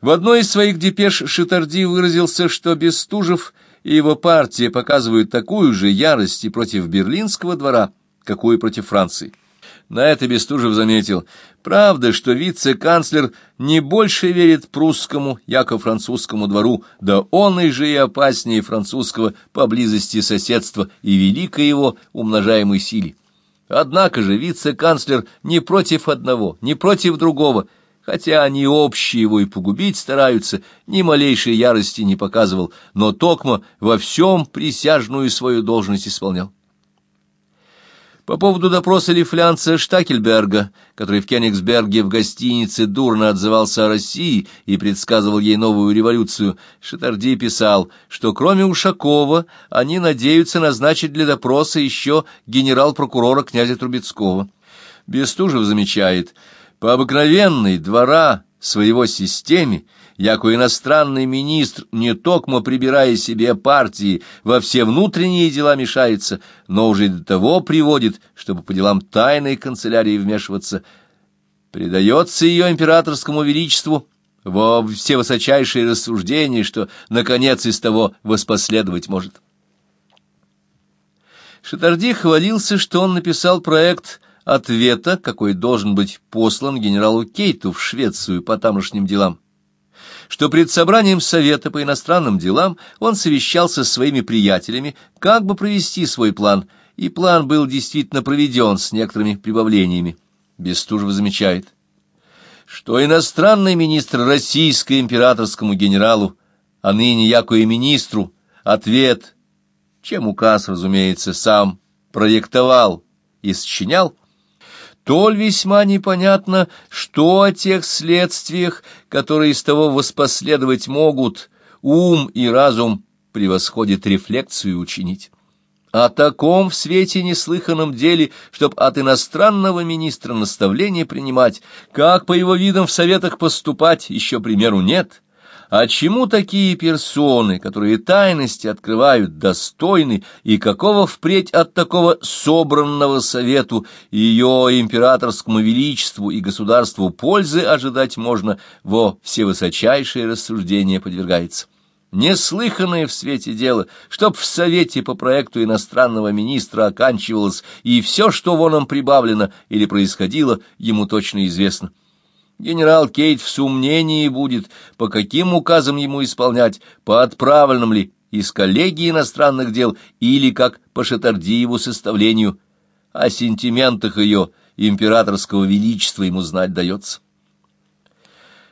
В одной из своих депеш Шитарди выразился, что Бестужев и его партия показывают такую же ярость и против берлинского двора, какую и против Франции. На это Бестужев заметил, правда, что вице-канцлер не больше верит прусскому, яко французскому двору, да он и же и опаснее французского поблизости соседства и великой его умножаемой силе. Однако же вице-канцлер не против одного, не против другого, хотя они общие его и погубить стараются, ни малейшей ярости не показывал, но Токма во всем присяжную свою должность исполнял. По поводу допроса Лифлянца Штакельберга, который в Кенигсберге в гостинице дурно отзывался о России и предсказывал ей новую революцию, Шатарди писал, что кроме Ушакова они надеются назначить для допроса еще генерал-прокурора князя Трубецкого. Бестужев замечает, по обыкновенной двора своего системе яко иностранный министр, не токмо прибирая себе партии, во все внутренние дела мешается, но уже до того приводит, чтобы по делам тайной канцелярии вмешиваться, предается ее императорскому величеству во все высочайшие рассуждения, что, наконец, из того воспоследовать может. Шатарди хвалился, что он написал проект ответа, какой должен быть послан генералу Кейту в Швецию по тамошним делам что пред собранием Совета по иностранным делам он совещался с своими приятелями, как бы провести свой план, и план был действительно проведен с некоторыми прибавлениями. Бестужев замечает, что иностранный министр российско императорскому генералу, а ныне яко и министру, ответ, чем указ, разумеется, сам проектовал и сочинял, Толь весьма непонятно, что о тех следствиях, которые из того воспоследовать могут, ум и разум превосходит рефлексию учинить. О таком в свете неслыханном деле, чтоб от иностранного министра наставление принимать, как по его видам в советах поступать, еще примеру нет». А чему такие персоны, которые тайности открывают, достойны, и какого впредь от такого собранного совету ее императорскому величеству и государству пользы ожидать можно, во всевысочайшее рассуждение подвергается? Неслыханное в свете дело, чтоб в Совете по проекту иностранного министра оканчивалось, и все, что воном прибавлено или происходило, ему точно известно. Генерал Кейт в сомнении будет, по каким указам ему исполнять, по отправленным ли из коллегии иностранных дел или как по Шатардиеву составлению. О сентиментах ее императорского величества ему знать дается.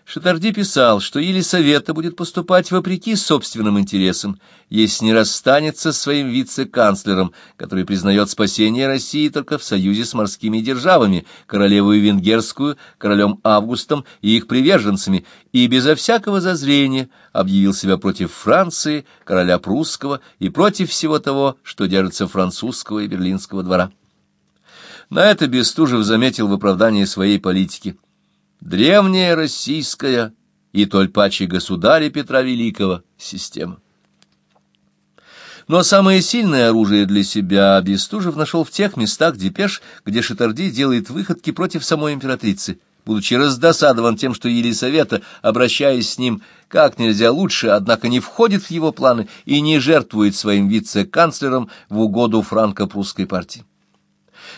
Шатарди писал, что Елисавета будет поступать вопреки собственным интересам, если не расстанется с своим вице-канцлером, который признает спасение России только в союзе с морскими державами, королевою Венгерскую, королем Августом и их приверженцами, и безо всякого зазрения объявил себя против Франции, короля прусского и против всего того, что держится французского и берлинского двора. На это Бестужев заметил в оправдании своей политики – древняя российская и толь паче государя Петра Великого система. Но самое сильное оружие для себя Бестужев нашел в тех местах депеш, где Шатарди делает выходки против самой императрицы, будучи раздосадован тем, что Елисавета, обращаясь с ним как нельзя лучше, однако не входит в его планы и не жертвует своим вице-канцлером в угоду франко-прусской партии.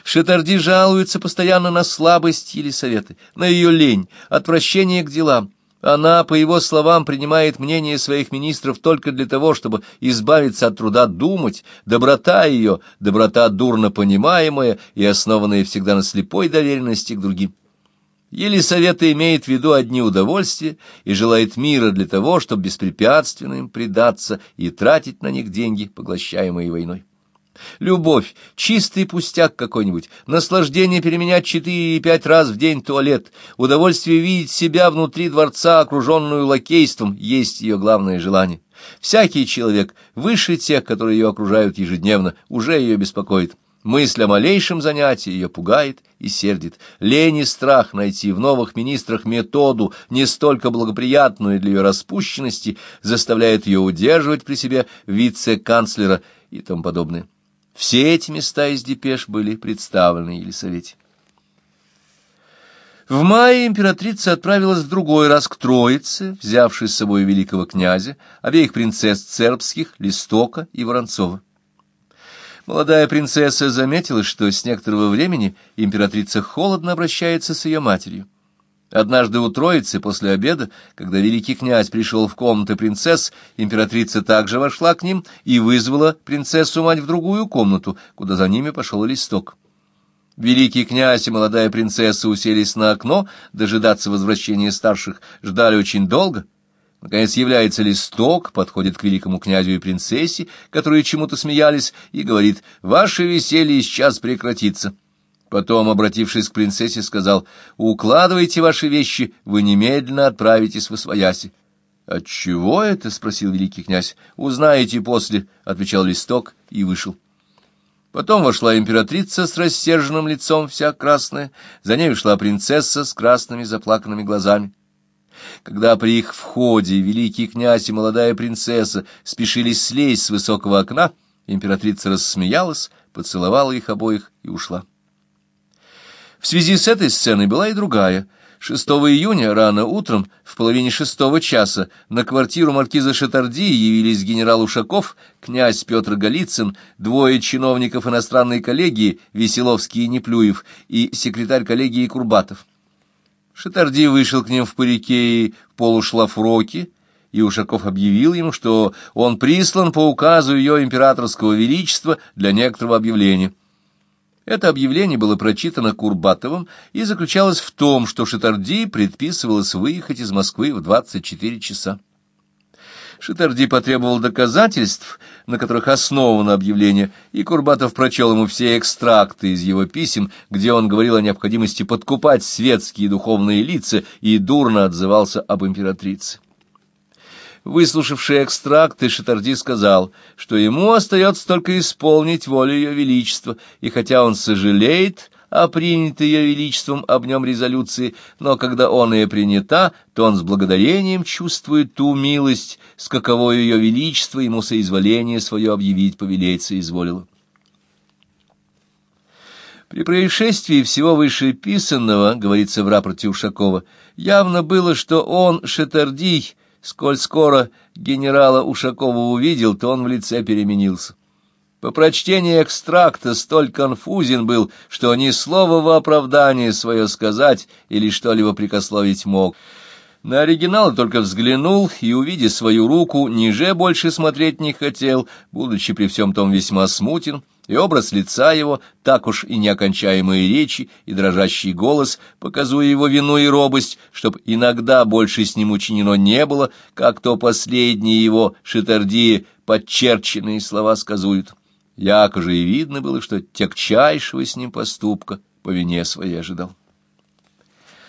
Шетарди жалуется постоянно на слабость Елисаветы, на ее лень, отвращение к делам. Она, по его словам, принимает мнение своих министров только для того, чтобы избавиться от труда думать. Доброта ее, доброта дурно понимаемая и основанная всегда на слепой доверенности к другим. Елисавета имеет в виду одни удовольствия и желает мира для того, чтобы беспрепятственно им предаться и тратить на них деньги, поглощаемые войной. Любовь, чистый пустяк какой-нибудь, наслаждение переменять четыре и пять раз в день туалет, удовольствие видеть себя внутри дворца, окруженную лакейством, есть ее главное желание. Всякий человек, выше тех, которые ее окружают ежедневно, уже ее беспокоит. Мысль о малейшем занятии ее пугает и сердит. Лень и страх найти в новых министрах методу, не столько благоприятную для ее распущенности, заставляет ее удерживать при себе вице-канцлера и тому подобное. Все эти места из депеш были представлены Елисавете. В мае императрица отправилась в другой раз к Троице, взявшись с собой великого князя, обеих принцесс Цербских, Листока и Воронцова. Молодая принцесса заметила, что с некоторого времени императрица холодно обращается с ее матерью. Однажды у Троицы после обеда, когда великий князь пришел в комнаты принцесс, императрица также вошла к ним и вызвала принцессу-мать в другую комнату, куда за ними пошел листок. Великий князь и молодая принцесса уселись на окно, дожидаться возвращения старших, ждали очень долго. Наконец является листок, подходит к великому князю и принцессе, которые чему-то смеялись, и говорит «Ваше веселье сейчас прекратится». Потом, обратившись к принцессе, сказал «Укладывайте ваши вещи, вы немедленно отправитесь в Освояси». «Отчего это?» — спросил великий князь. «Узнаете после», — отвечал листок и вышел. Потом вошла императрица с рассерженным лицом, вся красная, за ней вошла принцесса с красными заплаканными глазами. Когда при их входе великий князь и молодая принцесса спешили слезть с высокого окна, императрица рассмеялась, поцеловала их обоих и ушла. В связи с этой сценой была и другая — 6 июня рано утром, в половине шестого часа, на квартиру маркиза Шатарди явились генерал Ушаков, князь Петр Голицын, двое чиновников иностранной коллегии Веселовский и Неплюев и секретарь коллегии Курбатов. Шатарди вышел к ним в парике и полушлафроке, и Ушаков объявил ему, что он прислан по указу ее императорского величества для некоторого объявления. Это объявление было прочитано Курбатовым и заключалось в том, что Шитарди предписывалось выехать из Москвы в 24 часа. Шитарди потребовал доказательств, на которых основано объявление, и Курбатов прочел ему все экстракты из его писем, где он говорил о необходимости подкупать светские и духовные лица и дурно отзывался об императрице. Выслушавший экстракты, Шатарди сказал, что ему остается только исполнить волю ее величества, и хотя он сожалеет о принятой ее величеством об нем резолюции, но когда он и принята, то он с благодарением чувствует ту милость, с каковой ее величество ему соизволение свое объявить повелеть соизволило. При происшествии всего вышеписанного, говорится в рапорте Ушакова, явно было, что он, Шатардий, Сколь скоро генерала Ушакова увидел, то он в лице переменился. По прочтении экстракта столь конфузен был, что ни слова во оправдание свое сказать или что-либо прикословить мог. На оригинал только взглянул и, увидя свою руку, ниже больше смотреть не хотел, будучи при всем том весьма смутен, и образ лица его, так уж и неокончаемые речи, и дрожащий голос, показуя его вину и робость, чтоб иногда больше с ним учинено не было, как то последние его шитардии подчерченные слова сказуют. Яко же и видно было, что тягчайшего с ним поступка по вине своей ожидал.